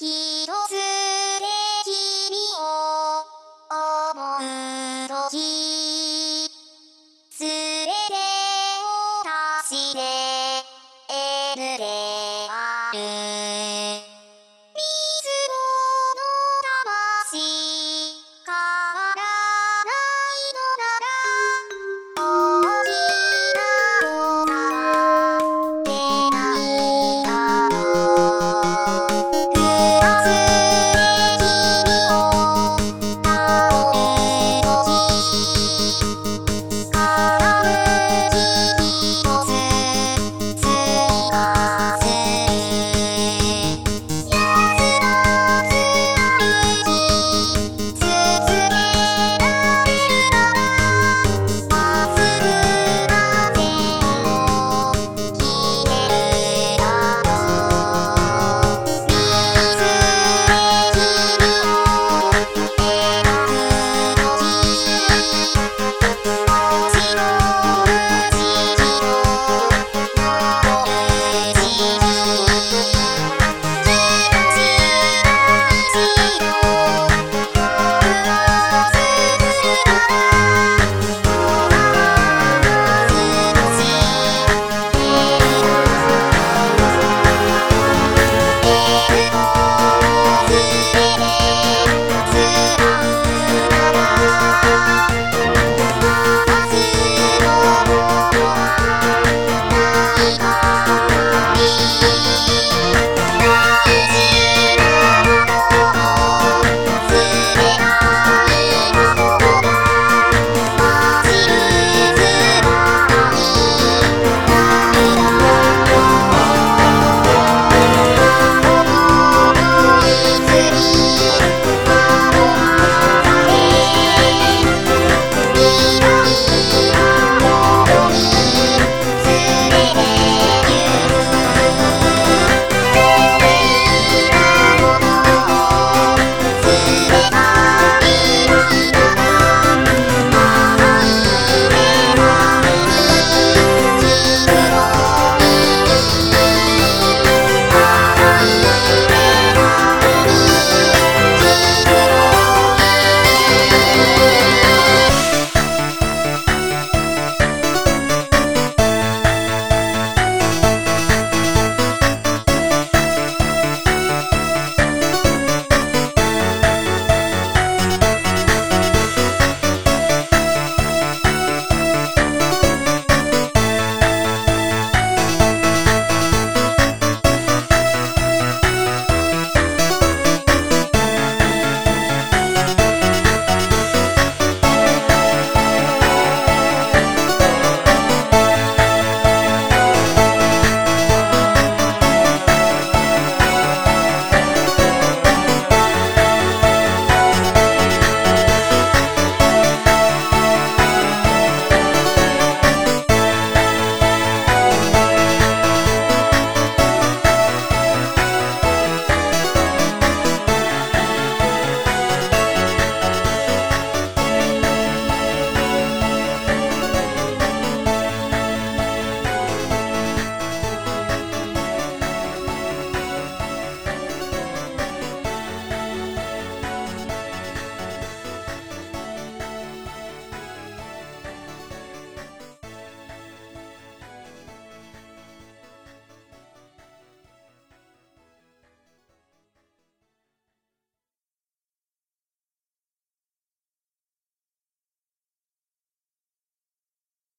一つで君を思うときすべてを足して得 N である